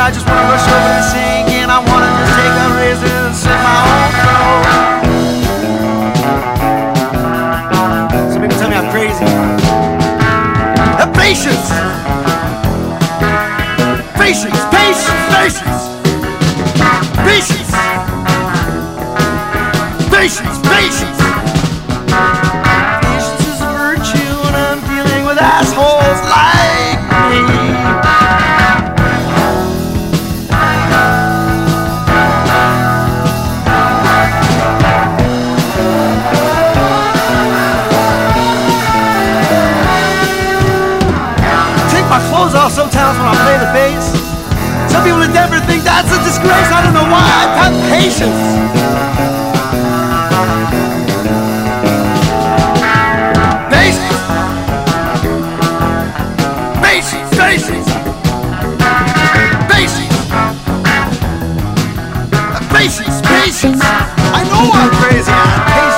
I just wanna rush over and sing And I wanna just take a razor and sing my own throat. Some people tell me I'm crazy house when I play the bass. Some people in Denver think that's a disgrace. I don't know why. I've had patience. patience, patience. I know I'm crazy. I'm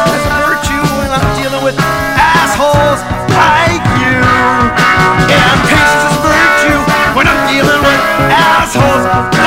assholes